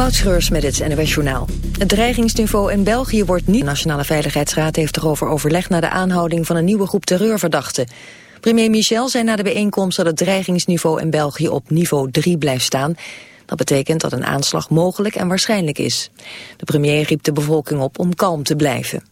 Moutschreurs met het NWS Journaal. Het dreigingsniveau in België wordt niet... De Nationale Veiligheidsraad heeft erover overleg... na de aanhouding van een nieuwe groep terreurverdachten. Premier Michel zei na de bijeenkomst dat het dreigingsniveau in België op niveau 3 blijft staan. Dat betekent dat een aanslag mogelijk en waarschijnlijk is. De premier riep de bevolking op om kalm te blijven.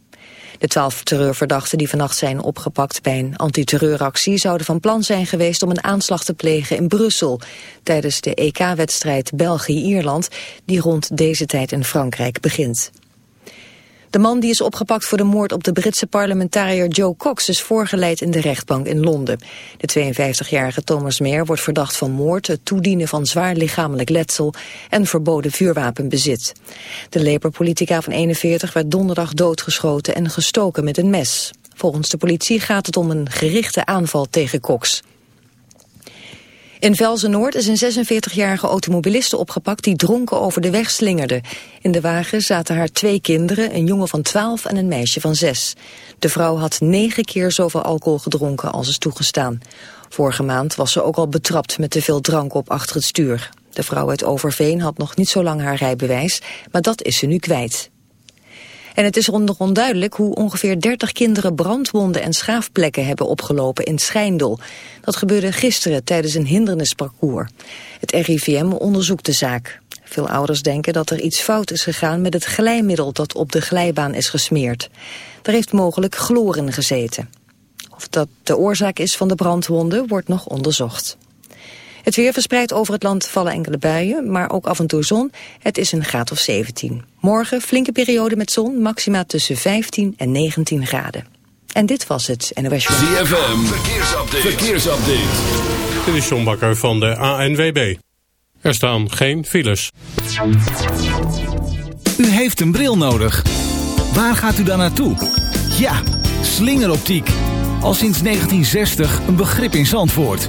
De twaalf terreurverdachten die vannacht zijn opgepakt bij een antiterreuractie zouden van plan zijn geweest om een aanslag te plegen in Brussel tijdens de EK-wedstrijd België-Ierland die rond deze tijd in Frankrijk begint. De man die is opgepakt voor de moord op de Britse parlementariër Joe Cox is voorgeleid in de rechtbank in Londen. De 52-jarige Thomas Meer wordt verdacht van moord, het toedienen van zwaar lichamelijk letsel en verboden vuurwapenbezit. De Labour-politica van 41 werd donderdag doodgeschoten en gestoken met een mes. Volgens de politie gaat het om een gerichte aanval tegen Cox. In Velzen-Noord is een 46-jarige automobiliste opgepakt die dronken over de weg slingerde. In de wagen zaten haar twee kinderen, een jongen van 12 en een meisje van 6. De vrouw had negen keer zoveel alcohol gedronken als is toegestaan. Vorige maand was ze ook al betrapt met te veel drank op achter het stuur. De vrouw uit Overveen had nog niet zo lang haar rijbewijs, maar dat is ze nu kwijt. En het is nog onduidelijk hoe ongeveer 30 kinderen brandwonden en schaafplekken hebben opgelopen in Schijndel. Dat gebeurde gisteren tijdens een hindernisparcours. Het RIVM onderzoekt de zaak. Veel ouders denken dat er iets fout is gegaan met het glijmiddel dat op de glijbaan is gesmeerd. Er heeft mogelijk chloor in gezeten. Of dat de oorzaak is van de brandwonden wordt nog onderzocht. Het weer verspreidt over het land vallen enkele buien, maar ook af en toe zon. Het is een graad of 17. Morgen flinke periode met zon, maxima tussen 15 en 19 graden. En dit was het NOS Show. ZFM, verkeersupdate. verkeersupdate. Dit is John Bakker van de ANWB. Er staan geen files. U heeft een bril nodig. Waar gaat u dan naartoe? Ja, slingeroptiek. Al sinds 1960 een begrip in Zandvoort.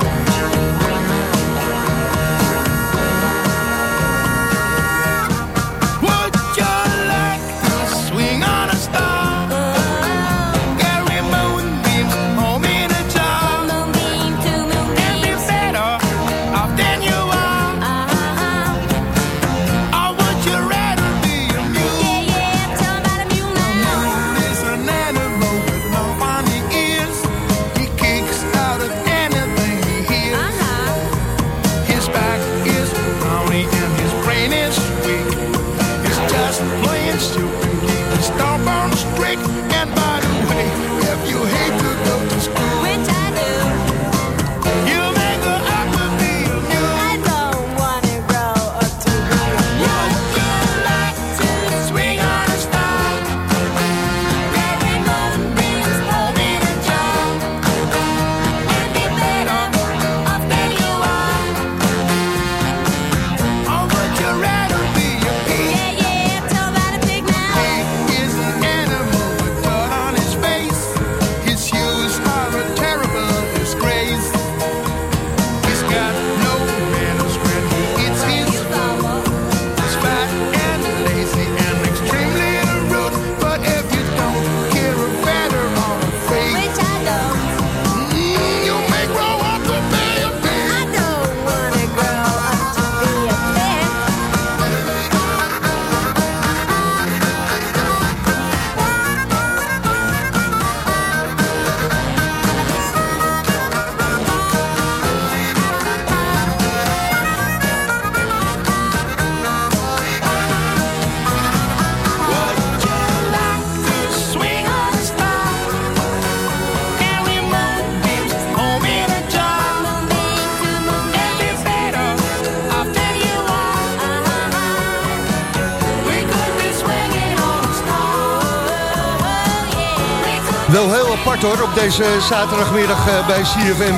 Op deze zaterdagmiddag uh, bij CFM.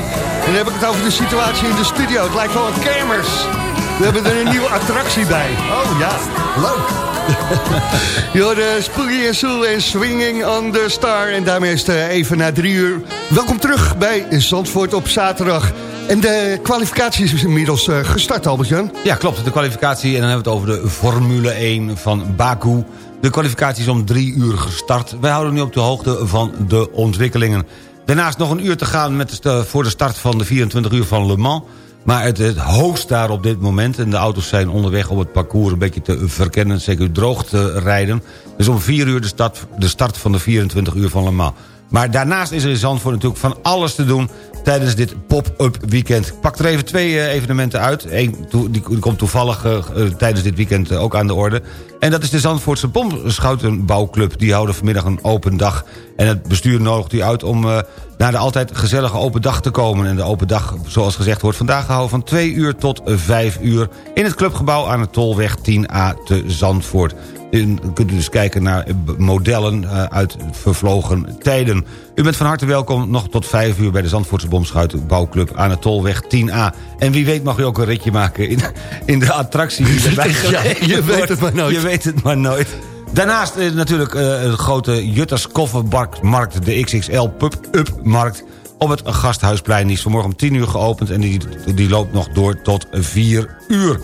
En dan heb ik het over de situatie in de studio. Het lijkt wel een kermis. We hebben er een nieuwe attractie bij. Oh ja, leuk. Hoorde Spooky en Soul en Swinging on the Star. En daarmee is het uh, even na drie uur. Welkom terug bij Zandvoort op zaterdag. En de kwalificatie is inmiddels uh, gestart, Albert-Jan. Ja, klopt. De kwalificatie, en dan hebben we het over de Formule 1 van Baku. De kwalificatie is om drie uur gestart. Wij houden nu op de hoogte van de ontwikkelingen. Daarnaast nog een uur te gaan met de, voor de start van de 24 uur van Le Mans. Maar het, hoogst daar op dit moment... en de auto's zijn onderweg om het parcours een beetje te verkennen... zeker droog te rijden. Dus om vier uur de start, de start van de 24 uur van Le Mans. Maar daarnaast is er in Zandvoort natuurlijk van alles te doen tijdens dit pop-up weekend. Ik pak er even twee eh, evenementen uit. Eén die komt toevallig uh, tijdens dit weekend ook aan de orde. En dat is de Zandvoortse Bomschoutenbouwclub. Die houden vanmiddag een open dag. En het bestuur nodigt u uit om naar de altijd gezellige open dag te komen. En de open dag, zoals gezegd, wordt vandaag gehouden van 2 uur tot 5 uur... in het clubgebouw aan de Tolweg 10A te Zandvoort. U kunt dus kijken naar modellen eh, uit vervlogen tijden. U bent van harte welkom nog tot 5 uur bij de Zandvoortse Bomschuitenbouwclub aan de Tolweg 10A. En wie weet mag u ook een ritje maken in, in de attractie die erbij ja, Je weet het maar nooit. Je weet het maar nooit. Daarnaast uh, natuurlijk uh, de grote Jutters Koffermarkt, de XXL Pub-Up Markt op het Gasthuisplein. Die is vanmorgen om 10 uur geopend en die, die loopt nog door tot 4 uur.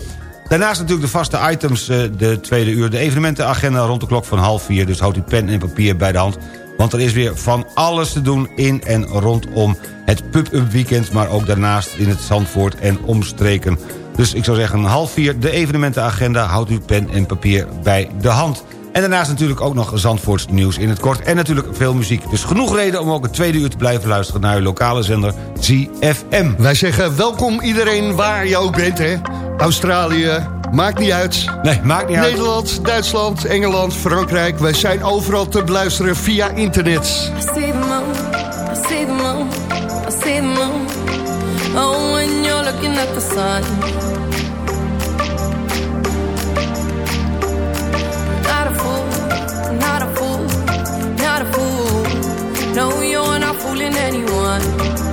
Daarnaast natuurlijk de vaste items, eh, de tweede uur... de evenementenagenda rond de klok van half vier. Dus houd uw pen en papier bij de hand. Want er is weer van alles te doen in en rondom het pub-up weekend... maar ook daarnaast in het Zandvoort en omstreken. Dus ik zou zeggen half vier, de evenementenagenda. Houd uw pen en papier bij de hand. En daarnaast natuurlijk ook nog Zandvoorts nieuws in het kort. En natuurlijk veel muziek. Dus genoeg reden om ook het tweede uur te blijven luisteren... naar uw lokale zender ZFM. Wij zeggen welkom iedereen waar je ook bent, hè. Australië, maakt niet uit. Nee, maakt niet uit. Nederland, Duitsland, Engeland, Frankrijk. Wij zijn overal te beluisteren via internet. I see the moon, I see the moon, I see the moon. Oh, when you're looking at the sun. not a fool, not a fool. No, you're not fooling anyone.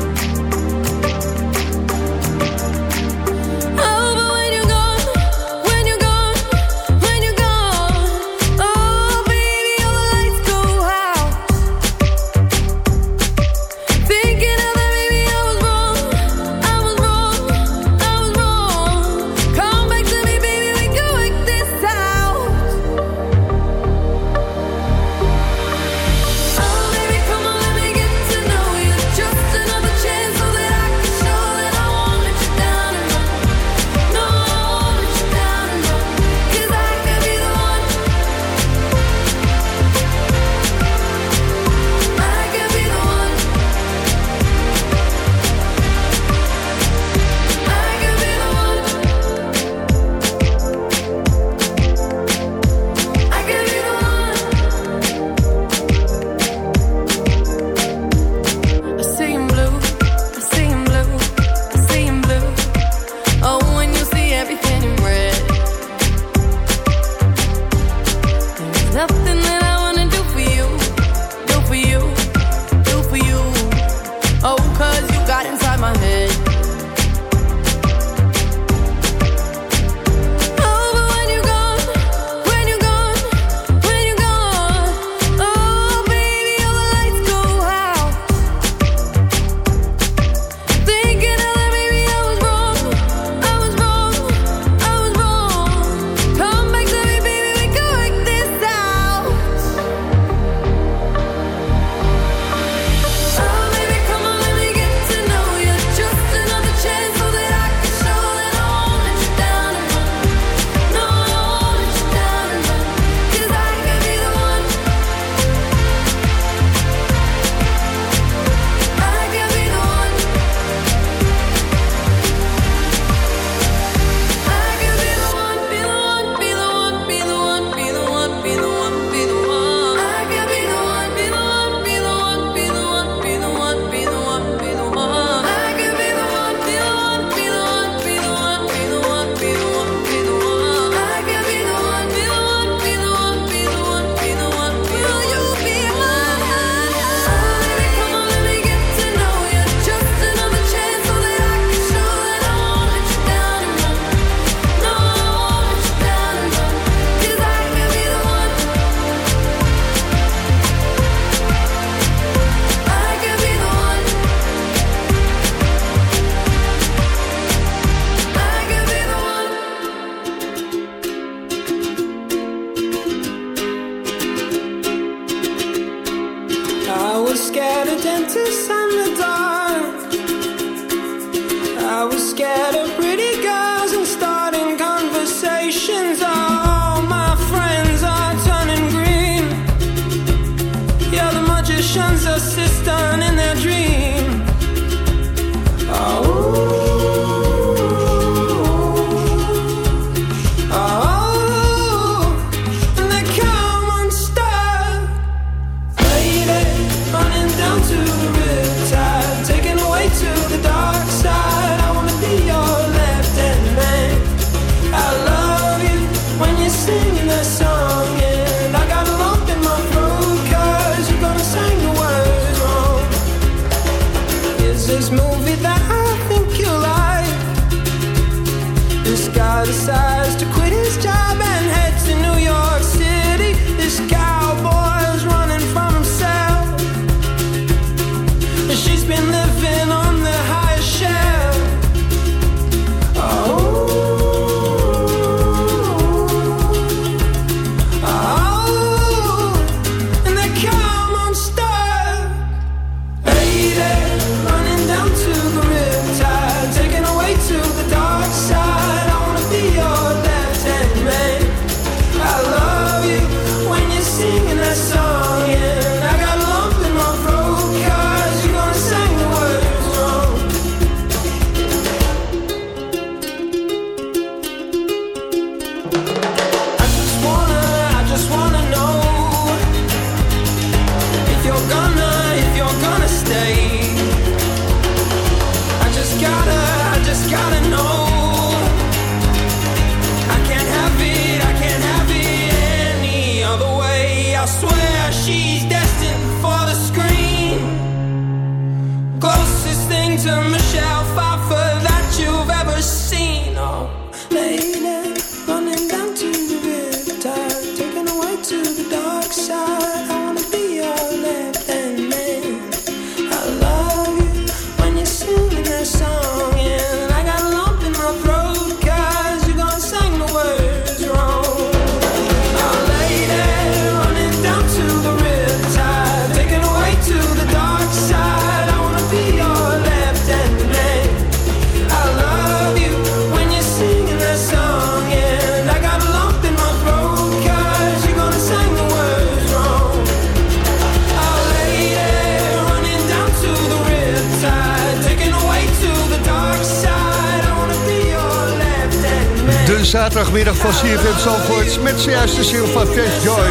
CFM Zalvoort met zojuist de single van Tess Joy.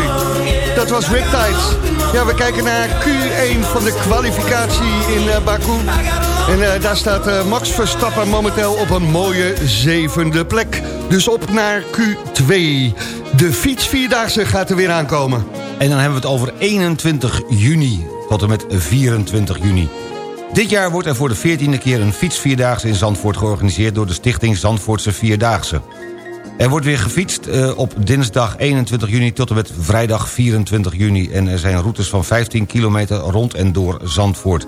Dat was Riptide. Ja, we kijken naar Q1 van de kwalificatie in eh, Baku. En eh, daar staat eh, Max Verstappen momenteel op een mooie zevende plek. Dus op naar Q2. De fietsvierdaagse gaat er weer aankomen. En dan hebben we het over 21 juni tot en met 24 juni. Dit jaar wordt er voor de 14e keer een fietsvierdaagse in Zandvoort georganiseerd... door de stichting Zandvoortse Vierdaagse. Er wordt weer gefietst eh, op dinsdag 21 juni tot en met vrijdag 24 juni... en er zijn routes van 15 kilometer rond en door Zandvoort.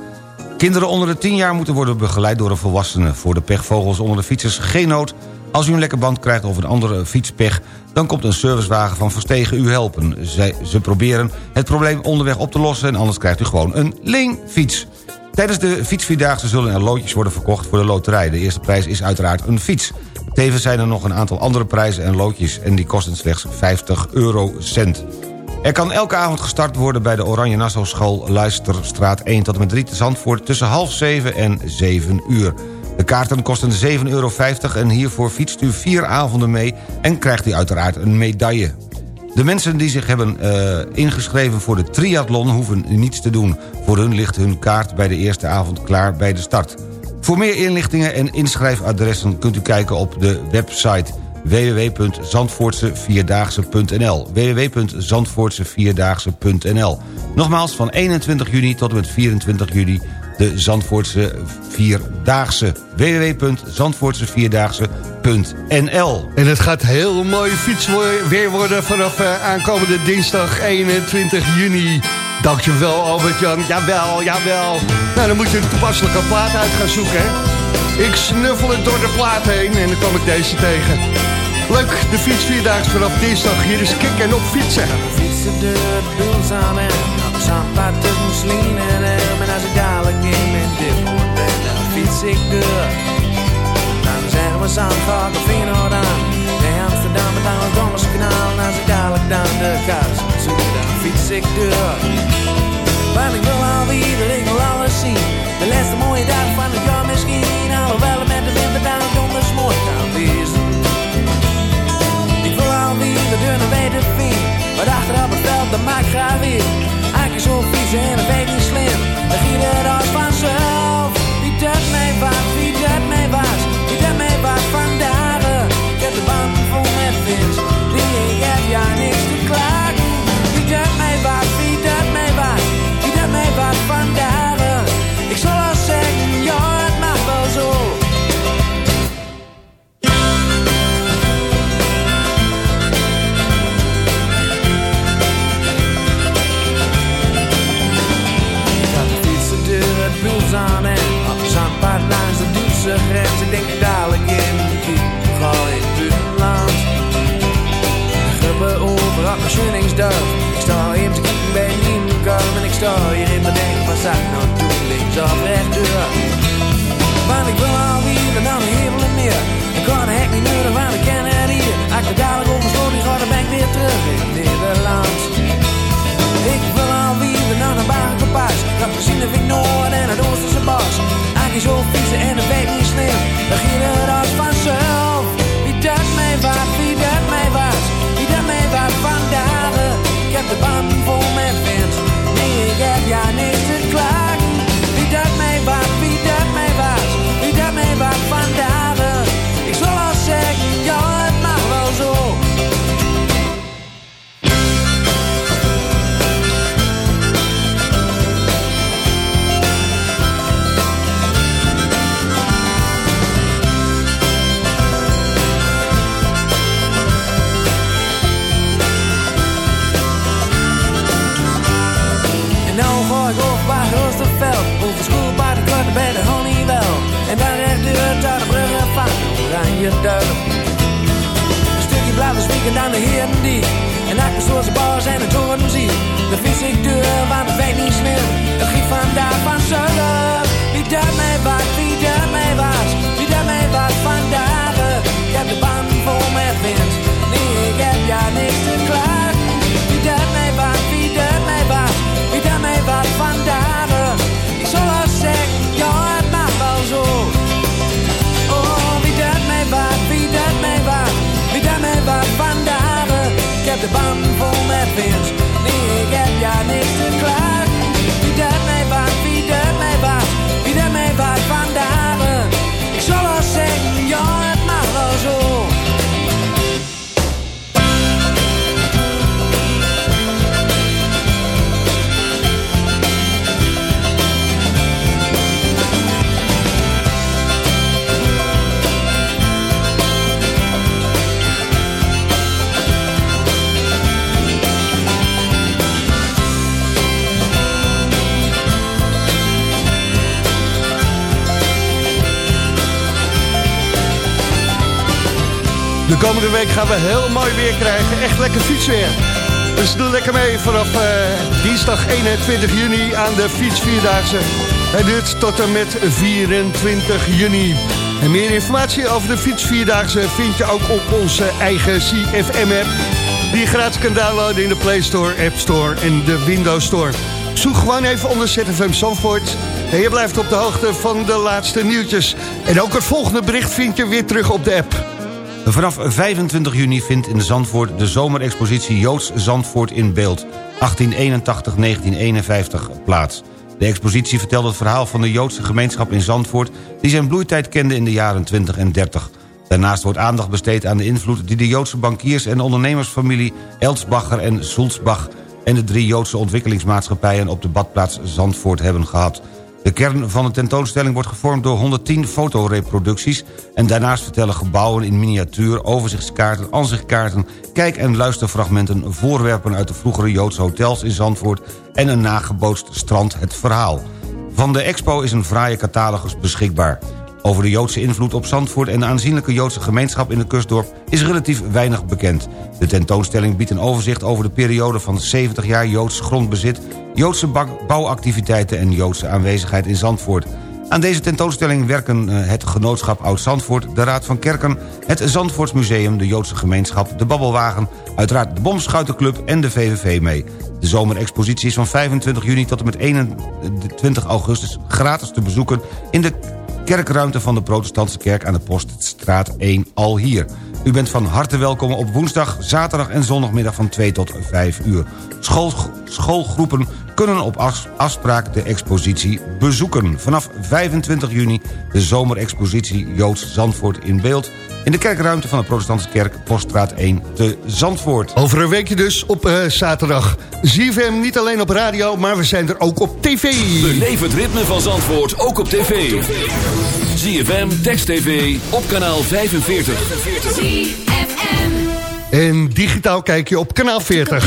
Kinderen onder de 10 jaar moeten worden begeleid door een volwassene. Voor de pechvogels onder de fietsers geen nood. Als u een lekke band krijgt of een andere fietspech... dan komt een servicewagen van Verstegen u helpen. Zij, ze proberen het probleem onderweg op te lossen... en anders krijgt u gewoon een leenfiets. Tijdens de fietsvierdaagse zullen er loodjes worden verkocht voor de loterij. De eerste prijs is uiteraard een fiets. Tevens zijn er nog een aantal andere prijzen en loodjes... en die kosten slechts 50 eurocent. Er kan elke avond gestart worden bij de Oranje Nassau School... Luisterstraat 1 tot en met 3 te Zandvoort... tussen half 7 en 7 uur. De kaarten kosten 7,50 euro en hiervoor fietst u vier avonden mee... en krijgt u uiteraard een medaille. De mensen die zich hebben eh, ingeschreven voor de triathlon hoeven niets te doen. Voor hun ligt hun kaart bij de eerste avond klaar bij de start. Voor meer inlichtingen en inschrijfadressen kunt u kijken op de website www.zandvoortsevierdaagse.nl www.zandvoortsevierdaagse.nl Nogmaals, van 21 juni tot en met 24 juni de Zandvoortse Vierdaagse. www.zandvoortsevierdaagse.nl En het gaat heel mooi fietsweer worden vanaf eh, aankomende dinsdag 21 juni. Dankjewel Albert-Jan. Jawel, jawel. Nou, dan moet je een toepasselijke plaat uit gaan zoeken, hè. Ik snuffel het door de plaat heen en dan kom ik deze tegen. Leuk, de fietsvierdaagse vanaf dinsdag. Hier is Kik en op fietsen. Fietsen de doels aan en op zandpad tussen Slien en hem. En als ik dadelijk in mijn dippoort ben, dan fiets ik door. Dan zeggen we Zandvoort of Feyenoord aan. Nee, Amsterdam met aan het Dommerskanaal. En als ik dadelijk dan de kaars zoek, dan fiets ik door. Want ik wil alweer, ik wil alles zien. De laatste mooie dag van het jaar misschien. Alhoewel het met de winterdag donders mooi kan wezen. Ik wil alweer de deur naar weten vind. Maar achter op het veld, dat maakt graag weer. Eigenlijk zo fietsen en dat weet spieken aan de heren die En achter zoals de bars en de toren zie Dan fiets ik deur, want het weet niet slim Het giet vandaag van zullen de band vol met wind Nee, ik heb ja niks te klagen komende week gaan we heel mooi weer krijgen. Echt lekker fietsweer. Dus doe lekker mee vanaf eh, dinsdag 21 juni aan de fietsvierdaagse. Hij duurt tot en met 24 juni. En meer informatie over de fietsvierdaagse vind je ook op onze eigen CFM-app. Die je gratis kan downloaden in de Play Store, App Store en de Windows Store. Zoek gewoon even onder ZFM Zandvoort. En je blijft op de hoogte van de laatste nieuwtjes. En ook het volgende bericht vind je weer terug op de app. Vanaf 25 juni vindt in Zandvoort de zomerexpositie Joods Zandvoort in beeld 1881-1951 plaats. De expositie vertelt het verhaal van de Joodse gemeenschap in Zandvoort... die zijn bloeitijd kende in de jaren 20 en 30. Daarnaast wordt aandacht besteed aan de invloed die de Joodse bankiers... en ondernemersfamilie Elsbacher en Sulzbach... en de drie Joodse ontwikkelingsmaatschappijen op de badplaats Zandvoort hebben gehad... De kern van de tentoonstelling wordt gevormd door 110 fotoreproducties... en daarnaast vertellen gebouwen in miniatuur, overzichtskaarten, ansichtkaarten... kijk- en luisterfragmenten, voorwerpen uit de vroegere Joodse hotels in Zandvoort... en een nagebootst strand het verhaal. Van de expo is een fraaie catalogus beschikbaar. Over de Joodse invloed op Zandvoort en de aanzienlijke Joodse gemeenschap in het kustdorp is relatief weinig bekend. De tentoonstelling biedt een overzicht over de periode van 70 jaar Joods grondbezit, Joodse bouwactiviteiten en Joodse aanwezigheid in Zandvoort. Aan deze tentoonstelling werken eh, het Genootschap Oud-Zandvoort... de Raad van Kerken, het Zandvoortsmuseum, de Joodse Gemeenschap... de Babbelwagen, uiteraard de Bomschuitenclub en de VVV mee. De zomerexpositie is van 25 juni tot en met 21 augustus... gratis te bezoeken in de kerkruimte van de protestantse kerk... aan de Poststraat 1 al hier. U bent van harte welkom op woensdag, zaterdag en zondagmiddag van 2 tot 5 uur. School, schoolgroepen kunnen op afspraak de expositie bezoeken. Vanaf 25 juni de zomerexpositie Joods Zandvoort in beeld... in de kerkruimte van de protestantse kerk Poststraat 1 te Zandvoort. Over een weekje dus op eh, zaterdag. ZFM niet alleen op radio, maar we zijn er ook op tv. Beleef het ritme van Zandvoort ook op tv. ZFM, Text TV, op kanaal 45. ZFM. En digitaal kijk je op kanaal 40.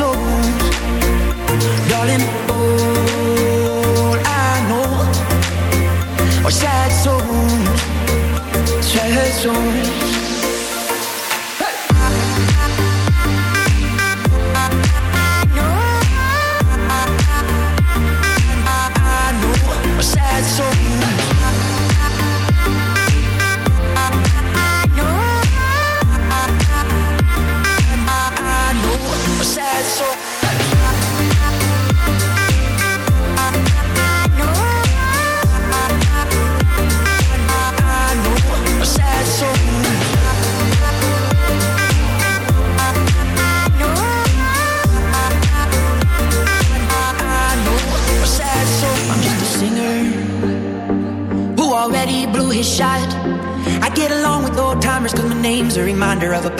sad soul, darling.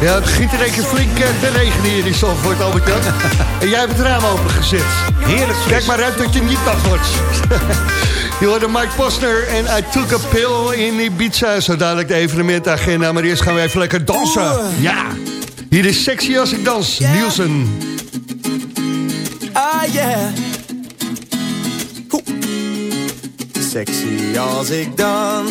Ja, het begint in één keer flink eh, te regenen hier in Zandvoort, Albert Jan. En jij hebt het raam opengezet. Heerlijk. Kijk maar uit dat je niet nat wordt. Je hoorde Mike Posner en I Took a Pill in Ibiza. Zo dadelijk de evenementagenda. Maar eerst gaan we even lekker dansen. Ja. Hier is Sexy als ik dans. Nielsen. Ah yeah. Sexy als ik dans.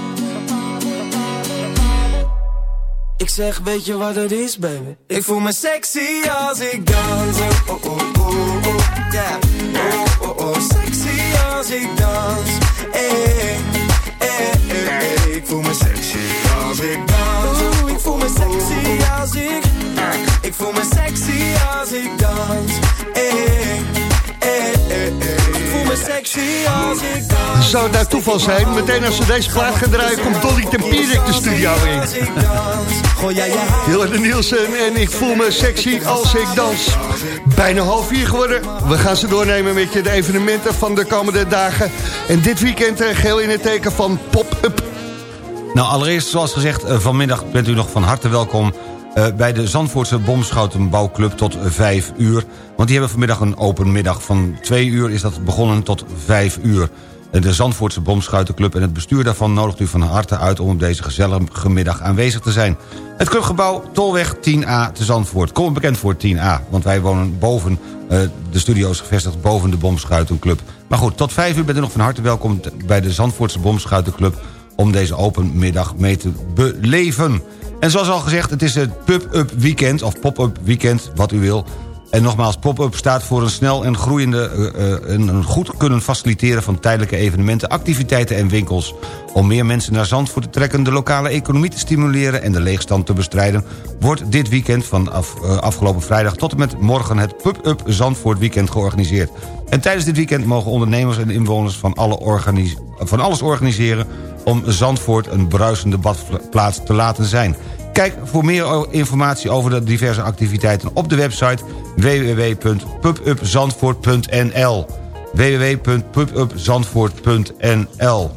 Ik zeg, weet je wat het is, baby? Ik voel me sexy als ik dans. Oh, oh, oh, oh, oh, yeah. Oh, oh, oh, sexy als ik dans. Eh, eh, eh, eh. Ik voel me sexy als ik dans. Oeh, ik voel me sexy als ik... Ik voel me sexy als ik dans. Eh, eh, eh, eh. Ik voel me sexy als ik dans. Zou het nou toeval zijn? Meteen als we deze plaat gaan draaien... komt Dolly Tempierik de studio in. Gooi jij je haar Hillary Nielsen en ik voel me sexy als ik dans. Bijna half vier geworden. We gaan ze doornemen met je de evenementen van de komende dagen. En dit weekend eh, geheel in het teken van pop-up. Nou, allereerst, zoals gezegd, eh, vanmiddag bent u nog van harte welkom... eh, bij de Zandvoortse Bomschoutenbouwclub tot 5 uur. Want die hebben vanmiddag een open middag. Van 2 uur is dat begonnen tot 5 uur. De Zandvoortse Bomschuitenclub en het bestuur daarvan nodigt u van harte uit... om op deze gezellige middag aanwezig te zijn. Het clubgebouw Tolweg 10A te Zandvoort. Kom bekend voor 10A, want wij wonen boven... eh, de studio's gevestigd boven de Bomschuitenclub. Maar goed, tot 5 uur bent u nog van harte welkom... bij de Zandvoortse Bomschuitenclub om deze open middag mee te beleven. En zoals al gezegd, het is het pub-up weekend, of pop-up weekend, wat u wil. En nogmaals, pop-up staat voor een snel en groeiende... en een goed kunnen faciliteren van tijdelijke evenementen... activiteiten en winkels. Om meer mensen naar Zandvoort te trekken... de lokale economie te stimuleren en de leegstand te bestrijden... wordt dit weekend van af, eh, afgelopen vrijdag tot en met morgen... het Pub-up Zandvoort weekend georganiseerd. En tijdens dit weekend mogen ondernemers en inwoners van, alle van alles organiseren... om Zandvoort een bruisende badplaats te laten zijn. Kijk voor meer informatie over de diverse activiteiten op de website www.pubupzandvoort.nl www.pubupzandvoort.nl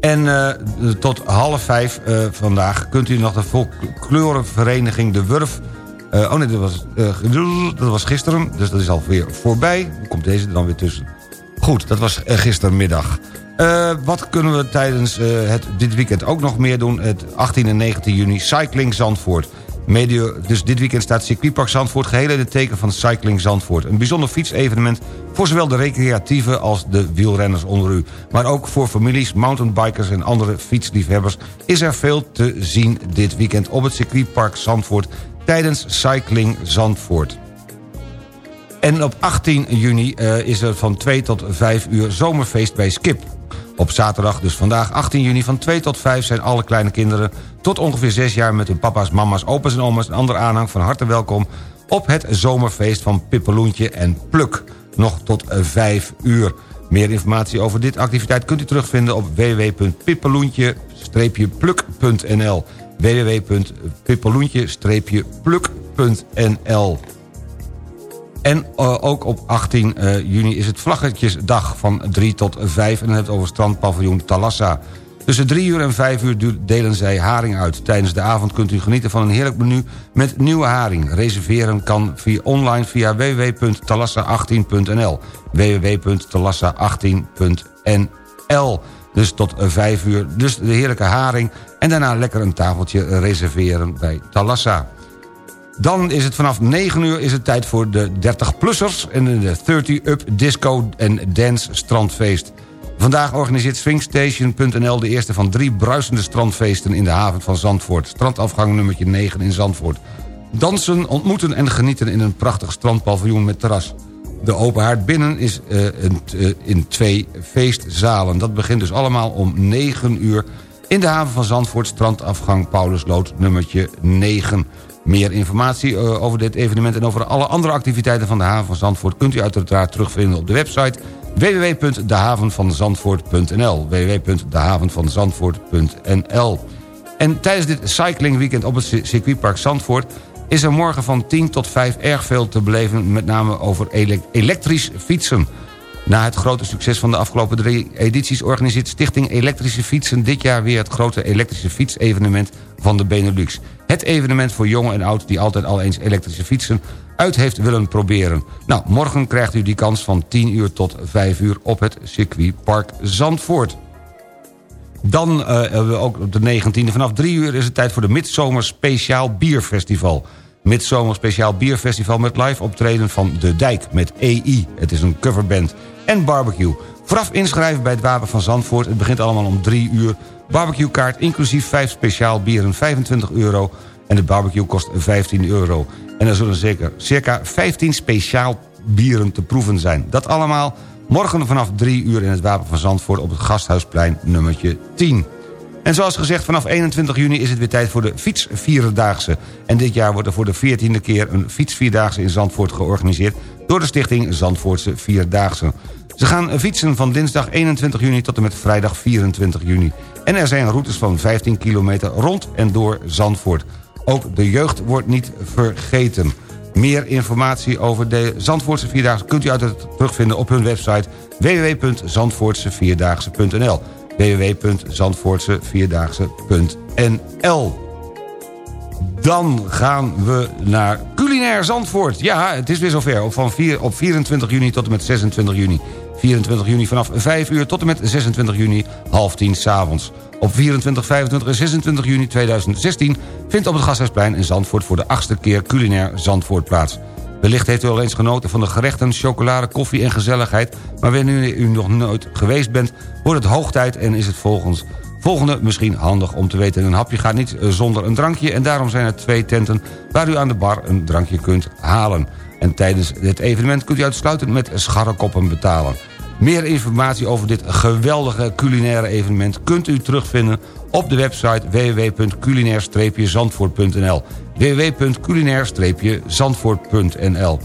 En eh, tot half vijf eh, vandaag kunt u nog de folklorevereniging De Wurf... eh, oh nee, dat was, dat was gisteren, dus dat is alweer voorbij. Komt deze er dan weer tussen. Goed, dat was gistermiddag. Eh, wat kunnen we tijdens eh, het, dit weekend ook nog meer doen? Het 18 en 19 juni Cycling Zandvoort. Medio, dus dit weekend staat circuitpark Zandvoort geheel in het teken van Cycling Zandvoort. Een bijzonder fietsevenement voor zowel de recreatieve als de wielrenners onder u. Maar ook voor families, mountainbikers en andere fietsliefhebbers... is er veel te zien dit weekend op het circuitpark Zandvoort... tijdens Cycling Zandvoort. En op 18 juni eh, is er van 2 tot 5 uur zomerfeest bij Skip. Op zaterdag, dus vandaag 18 juni, van 2 tot 5 zijn alle kleine kinderen... tot ongeveer 6 jaar met hun papa's, mama's, opa's en oma's... en andere aanhang van harte welkom op het zomerfeest van Pippeloentje en Pluk. Nog tot 5 uur. Meer informatie over dit activiteit kunt u terugvinden op www.pippeloentje-pluk.nl www.pippeloentje-pluk.nl en uh, ook op 18 uh, juni is het Vlaggetjesdag van 3 tot 5... en dan hebben we het over strandpaviljoen Talassa. Tussen 3 uur en 5 uur delen zij haring uit. Tijdens de avond kunt u genieten van een heerlijk menu met nieuwe haring. Reserveren kan via online via www.talassa18.nl www.talassa18.nl Dus tot 5 uur, dus de heerlijke haring... en daarna lekker een tafeltje reserveren bij Talassa. Dan is het vanaf 9 uur is het tijd voor de 30-plussers... en de 30-up disco en dance strandfeest. Vandaag organiseert Swingstation.nl de eerste van drie bruisende strandfeesten... in de haven van Zandvoort. Strandafgang nummertje 9 in Zandvoort. Dansen, ontmoeten en genieten in een prachtig strandpaviljoen met terras. De open haard binnen is in, uh, in twee feestzalen. Dat begint dus allemaal om 9 uur... in de haven van Zandvoort, strandafgang Paulusloot nummertje 9... Meer informatie uh, over dit evenement en over alle andere activiteiten van de haven van Zandvoort... kunt u uiteraard terugvinden op de website www.dehavenvanzandvoort.nl www.dehavenvanzandvoort.nl En tijdens dit cyclingweekend op het circuitpark Zandvoort... is er morgen van 10 tot 5 erg veel te beleven... met name over elektrisch fietsen... Na het grote succes van de afgelopen drie edities... organiseert Stichting Elektrische Fietsen dit jaar weer... het grote elektrische fietsevenement van de Benelux. Het evenement voor jongen en oud die altijd al eens elektrische fietsen uit heeft willen proberen. Nou, morgen krijgt u die kans van 10 uur tot 5 uur op het circuitpark Zandvoort. Dan uh, hebben we ook op de 19e vanaf 3 uur is het tijd voor de Midzomer Speciaal Bierfestival. Midzomer Speciaal Bierfestival met live optreden van De Dijk met EI. Het is een coverband. En barbecue. Vooraf inschrijven bij het Wapen van Zandvoort. Het begint allemaal om 3 uur. Barbecue kaart inclusief 5 speciaal bieren 25 euro. En de barbecue kost 15 euro. En er zullen zeker circa 15 speciaal bieren te proeven zijn. Dat allemaal morgen vanaf 3 uur in het Wapen van Zandvoort... op het Gasthuisplein nummertje 10. En zoals gezegd, vanaf 21 juni is het weer tijd voor de fietsvierdaagse. En dit jaar wordt er voor de 14e keer een fietsvierdaagse in Zandvoort georganiseerd... door de stichting Zandvoortse Vierdaagse. Ze gaan fietsen van dinsdag 21 juni tot en met vrijdag 24 juni. En er zijn routes van 15 kilometer rond en door Zandvoort. Ook de jeugd wordt niet vergeten. Meer informatie over de Zandvoortse Vierdaagse... kunt u uiteraard terugvinden op hun website www.zandvoortsevierdaagse.nl www.zandvoortsevierdaagse.nl Dan gaan we naar culinair Zandvoort. Ja, het is weer zover. Op, van vier, op 24 juni tot en met 26 juni. 24 juni vanaf 5 uur tot en met 26 juni half 10 s'avonds. Op 24, 25 en 26 juni 2016 vindt op het Gasthuisplein in Zandvoort... voor de achtste keer culinair Zandvoort plaats. Wellicht heeft u al eens genoten van de gerechten, chocolade, koffie en gezelligheid... maar wanneer u nog nooit geweest bent, wordt het hoog tijd en is het volgens... Volgende misschien handig om te weten. Een hapje gaat niet eh, zonder een drankje... en daarom zijn er twee tenten waar u aan de bar een drankje kunt halen. En tijdens dit evenement kunt u uitsluitend met scharrekoppen betalen. Meer informatie over dit geweldige culinaire evenement... kunt u terugvinden op de website www.culinair-zandvoort.nl www.culinair-zandvoort.nl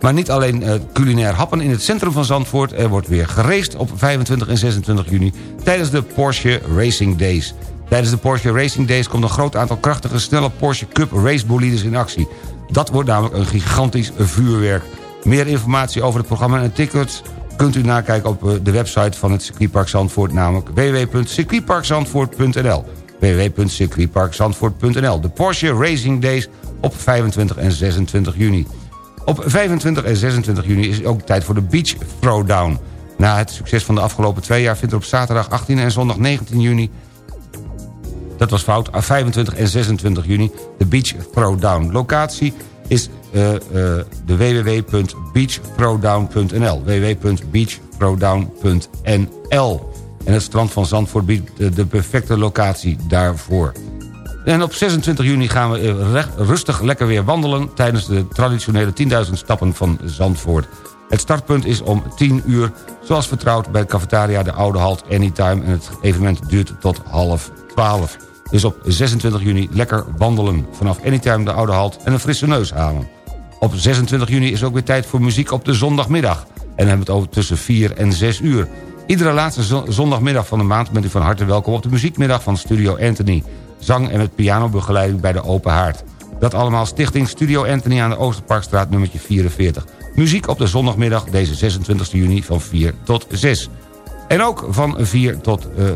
Maar niet alleen uh, culinair happen in het centrum van Zandvoort... er wordt weer geraced op 25 en 26 juni... tijdens de Porsche Racing Days. Tijdens de Porsche Racing Days komt een groot aantal krachtige... snelle Porsche Cup racebolides in actie. Dat wordt namelijk een gigantisch vuurwerk. Meer informatie over het programma en tickets kunt u nakijken op eh, de website van het circuitpark Zandvoort... namelijk www.circuitparkzandvoort.nl www.circuitparkzandvoort.nl De Porsche Racing Days op 25 en 26 juni. Op 25 en 26 juni is ook tijd voor de Beach Throwdown. Na het succes van de afgelopen twee jaar vindt er op zaterdag 18 en zondag 19 juni... dat was fout, 25 en 26 juni de Beach Throwdown. Locatie is uh, uh, de www.beachthrowdown.nl www.beachthrowdown.nl En het strand van Zandvoort biedt de perfecte locatie daarvoor. En op 26 juni gaan we eh, recht, rustig lekker weer wandelen... tijdens de traditionele 10.000 stappen van Zandvoort. Het startpunt is om 10 uur, zoals vertrouwd bij cafetaria De Oude Halt Anytime... en het evenement duurt tot half 12. Dus op 26 juni lekker wandelen. Vanaf Anytime De Oude Halt en een frisse neus halen. Op 26 juni is ook weer tijd voor muziek op de zondagmiddag. En dan hebben we het over tussen 4 en 6 uur. Iedere laatste zondagmiddag van de maand bent u van harte welkom... op de muziekmiddag van Studio Anthony. Zang en met pianobegeleiding bij de Open Haard. Dat allemaal Stichting Studio Anthony aan de Oosterparkstraat nummertje 44. Muziek op de zondagmiddag deze 26 juni van 4 tot 6. En ook van 4 tot, uh,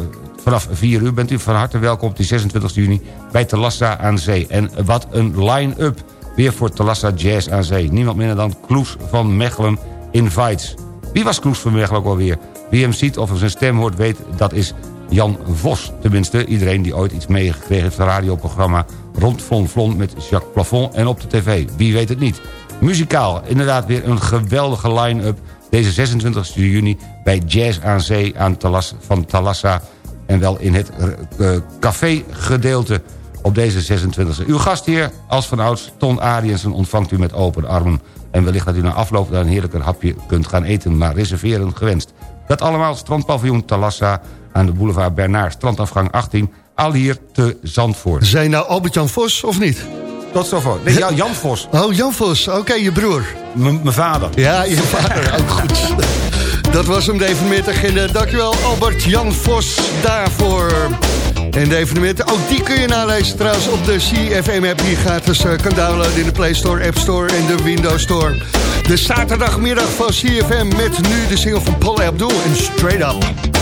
vanaf 4 uur bent u van harte welkom op die 26 juni... bij Telassa aan Zee. En wat een line-up weer voor Telassa Jazz aan Zee. Niemand minder dan Kloes van Mechelen Invites. Wie was Kloes van Mechelen ook alweer? Wie hem ziet of zijn stem hoort weet, dat is Jan Vos. Tenminste, iedereen die ooit iets meegekregen heeft... van radioprogramma Rond Flon Flon met Jacques Plafond en op de tv. Wie weet het niet. Muzikaal, inderdaad weer een geweldige line-up... deze 26 juni bij Jazz aan Zee aan Talas, van Talassa... en wel in het uh, café-gedeelte op deze 26e. Uw gastheer, als van ouds, Ton Ariensen, ontvangt u met open armen. En wellicht dat u na afloop daar een heerlijke hapje kunt gaan eten... maar reserveren gewenst. Dat allemaal strandpaviljoen Talassa aan de boulevard Bernard, strandafgang 18, al hier te Zandvoort. Zijn nou Albert-Jan Vos of niet? Tot zover. Nee, Jan, Jan Vos. Oh, Jan Vos. Oké, je broer. Mijn vader. Ja, je vader. Ook goed. Dat was hem, de evenementagenda. Dankjewel Albert-Jan Vos daarvoor. En de evenementen, ook die kun je nalezen trouwens op de CFM-app... die gratis uh, kan downloaden in de Play Store, App Store en de Windows Store. De zaterdagmiddag van CFM met nu de single van Paul Abdul en Straight Up.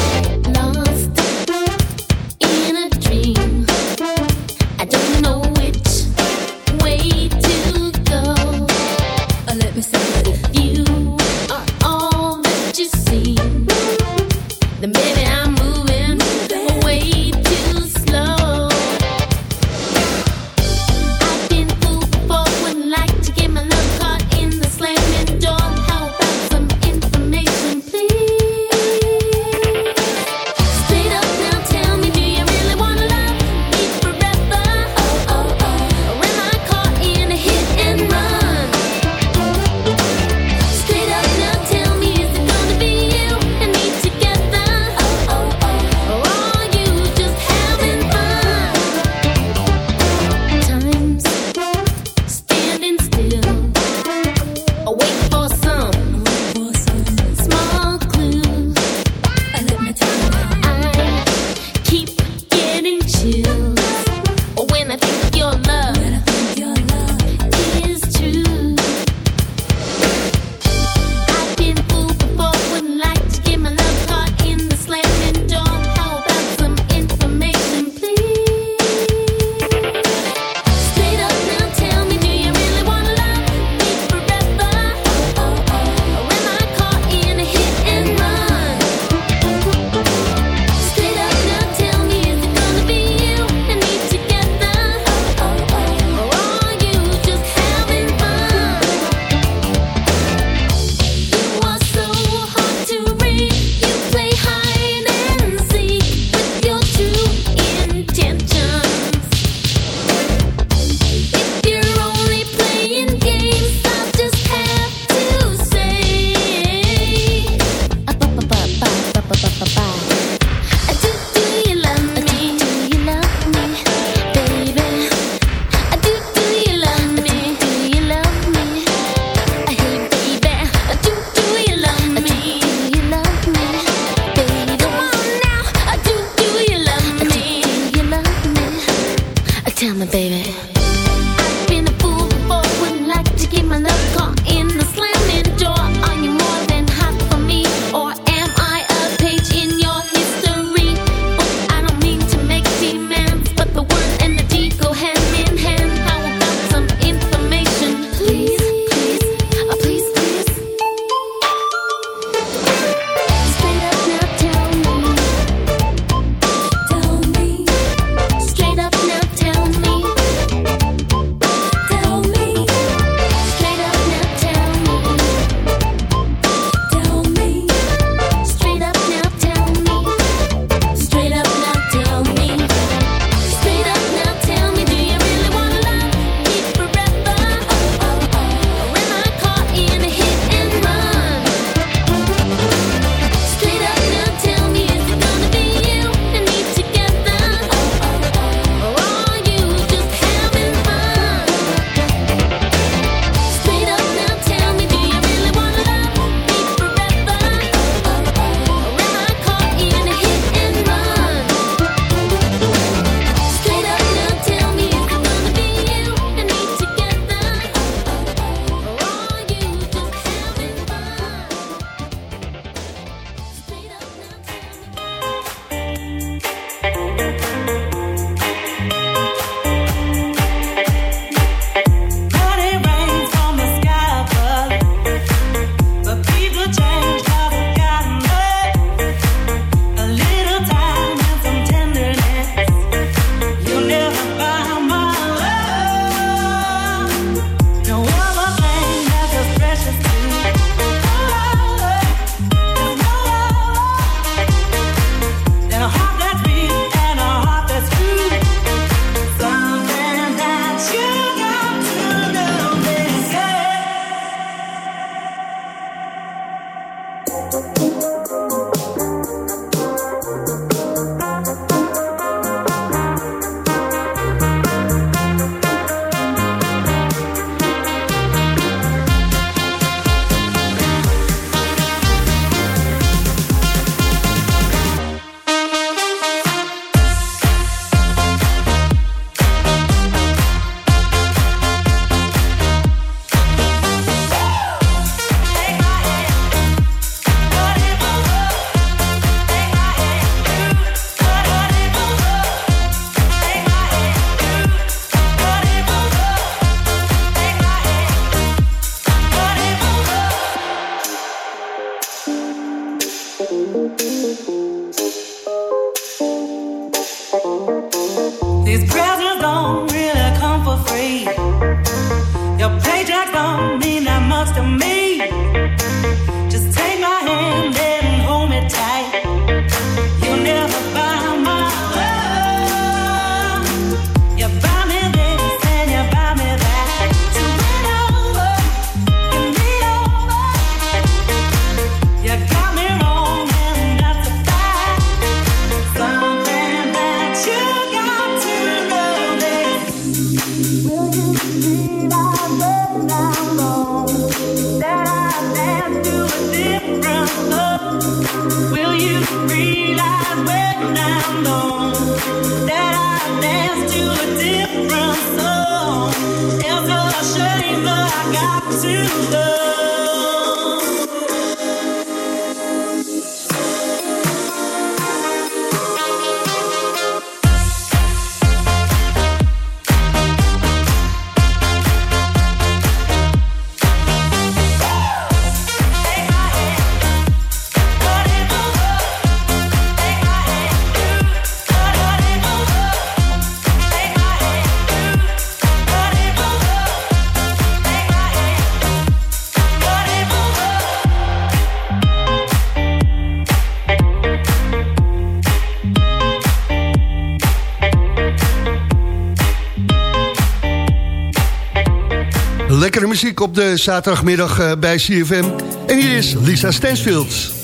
muziek op de zaterdagmiddag eh, bij CFM. En hier is Lisa Stansfield.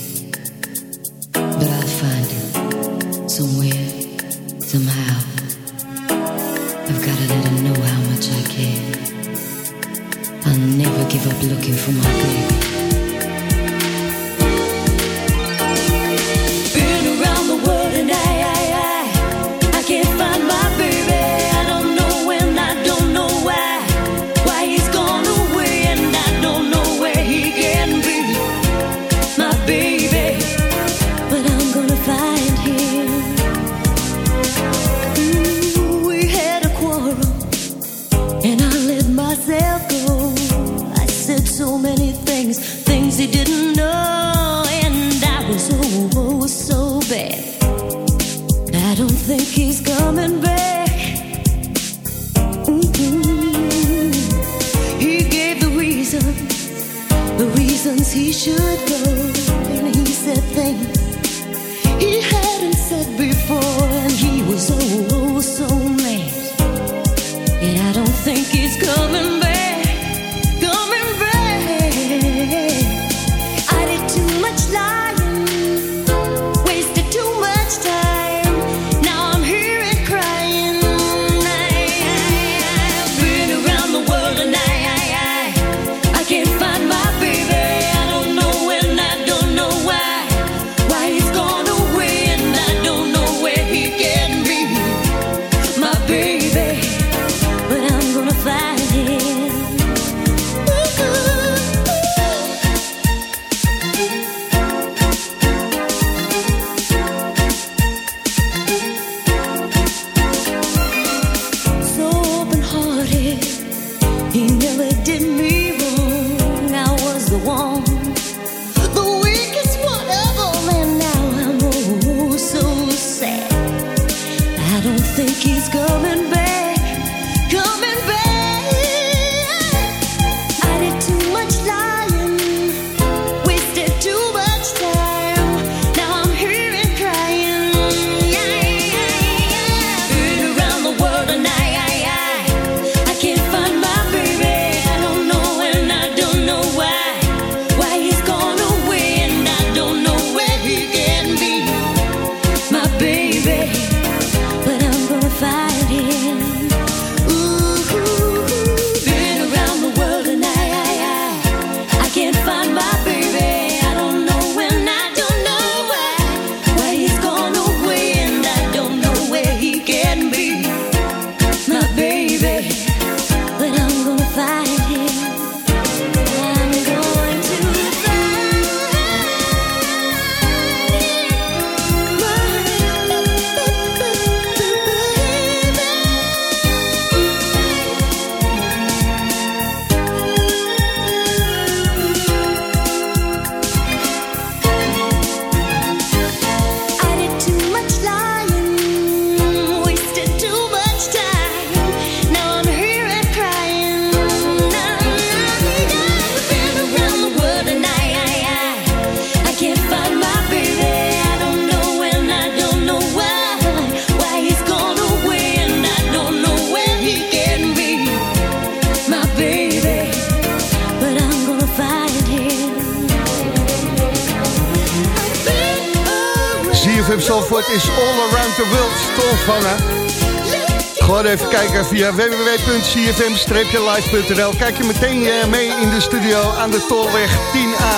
cfm-live.nl. Kijk je meteen eh, mee in de studio aan de Tolweg 10A.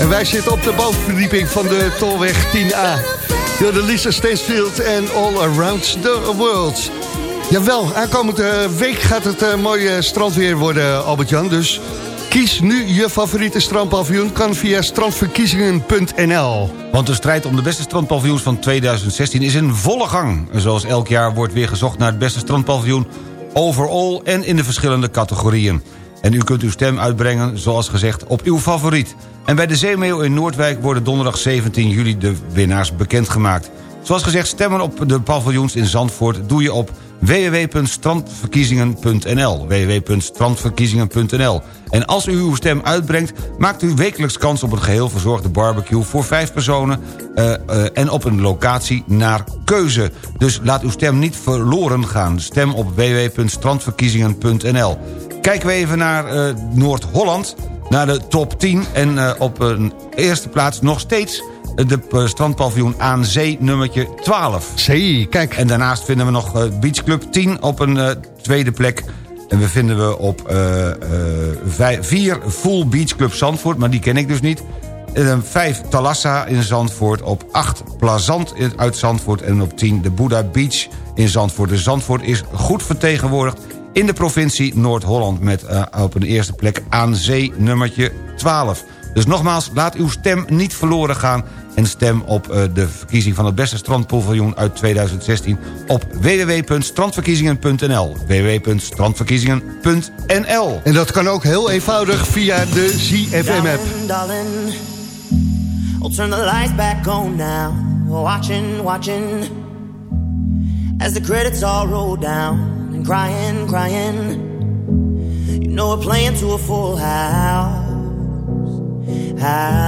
En wij zitten op de bovenverdieping van de Tolweg 10A. Door de Lisa Stansfield en All Around the World. Jawel, aankomende week gaat het eh, mooie strandweer worden, Albert-Jan. Dus Kies nu je favoriete strandpaviljoen kan via strandverkiezingen.nl. Want de strijd om de beste strandpaviljoens van 2016 is in volle gang. Zoals elk jaar wordt weer gezocht naar het beste strandpaviljoen overall en in de verschillende categorieën. En u kunt uw stem uitbrengen, zoals gezegd, op uw favoriet. En bij de Zeemeeuw in Noordwijk worden donderdag 17 juli de winnaars bekendgemaakt. Zoals gezegd, stemmen op de paviljoens in Zandvoort doe je op www.strandverkiezingen.nl www.strandverkiezingen.nl En als u uw stem uitbrengt, maakt u wekelijks kans op een geheel verzorgde barbecue voor vijf personen uh, uh, en op een locatie naar keuze. Dus laat uw stem niet verloren gaan. Stem op www.strandverkiezingen.nl Kijken we even naar uh, Noord-Holland, naar de top 10 en op een eerste plaats nog steeds de eh, strandpaviljoen aan zee nummertje 12. Zee, kijk. En daarnaast vinden we nog uh, Beach Club 10 op een uh, tweede plek. En we vinden we op 4 Full Beach Club Zandvoort, maar die ken ik dus niet. 5 Talassa in Zandvoort, op 8 Plazant uit Zandvoort... en op 10 de Buddha Beach in Zandvoort. Dus Zandvoort is goed vertegenwoordigd in de provincie Noord-Holland... met uh, op een eerste plek aan zee nummertje 12. Dus nogmaals, laat uw stem niet verloren gaan... en stem op uh, de verkiezing van het beste strandpaviljoen uit 2016... op www.strandverkiezingen.nl www.strandverkiezingen.nl En dat kan ook heel eenvoudig via de ZFM-app. I'll turn the lights back on now. Watching, watching. As the credits all roll down And crying, crying. You know we're playing to a full house. House.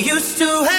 Used to have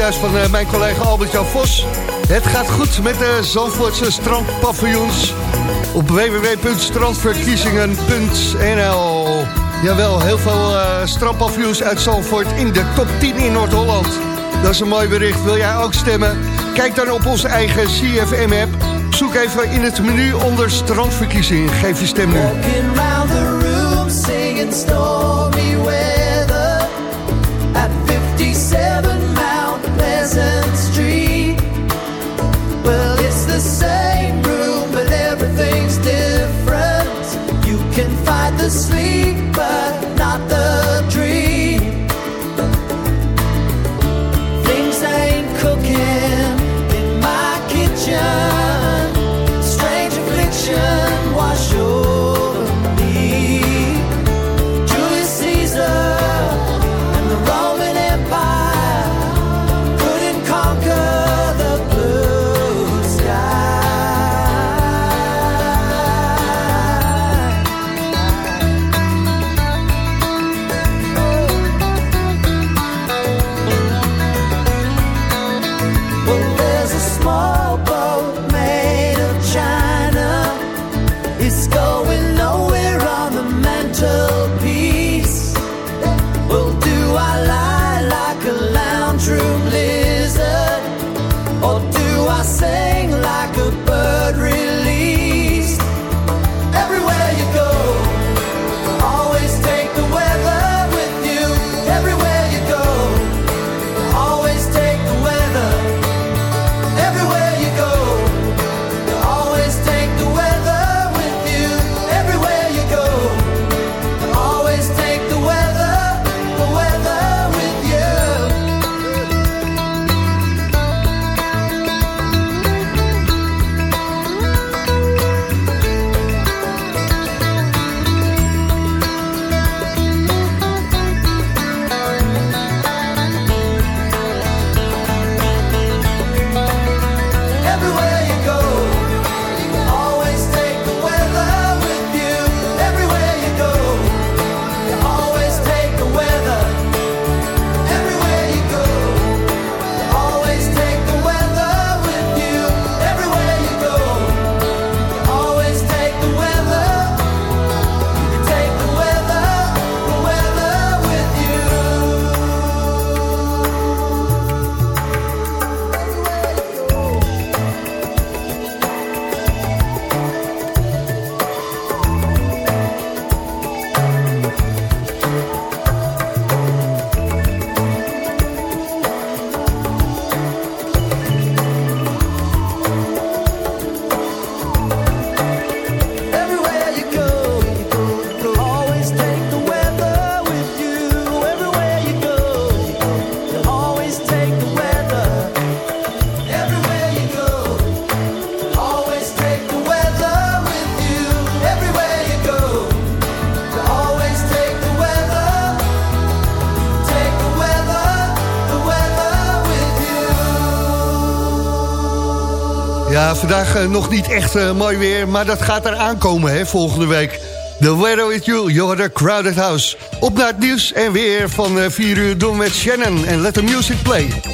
juist van eh, mijn collega Albert-Jan Vos. Het gaat goed met de Zandvoortse strandpaviljoens op www.strandverkiezingen.nl. Jawel, heel veel uh, strandpaviljoens uit Zandvoort in de top 10 in Noord-Holland. Dat is een mooi bericht. Wil jij ook stemmen? Kijk dan op onze eigen CFM-app. Zoek even in het menu onder strandverkiezing. Geef je stem nu. 57. present Eh, nog niet echt eh, mooi weer, maar dat gaat er aankomen hè, volgende week. The Weather With You, the Crowded House. Op naar het nieuws en weer van eh, 4 uur doen met Shannon en let the music play.